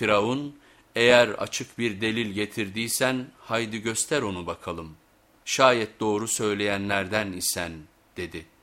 Firavun, eğer açık bir delil getirdiysen haydi göster onu bakalım. Şayet doğru söyleyenlerden isen dedi.''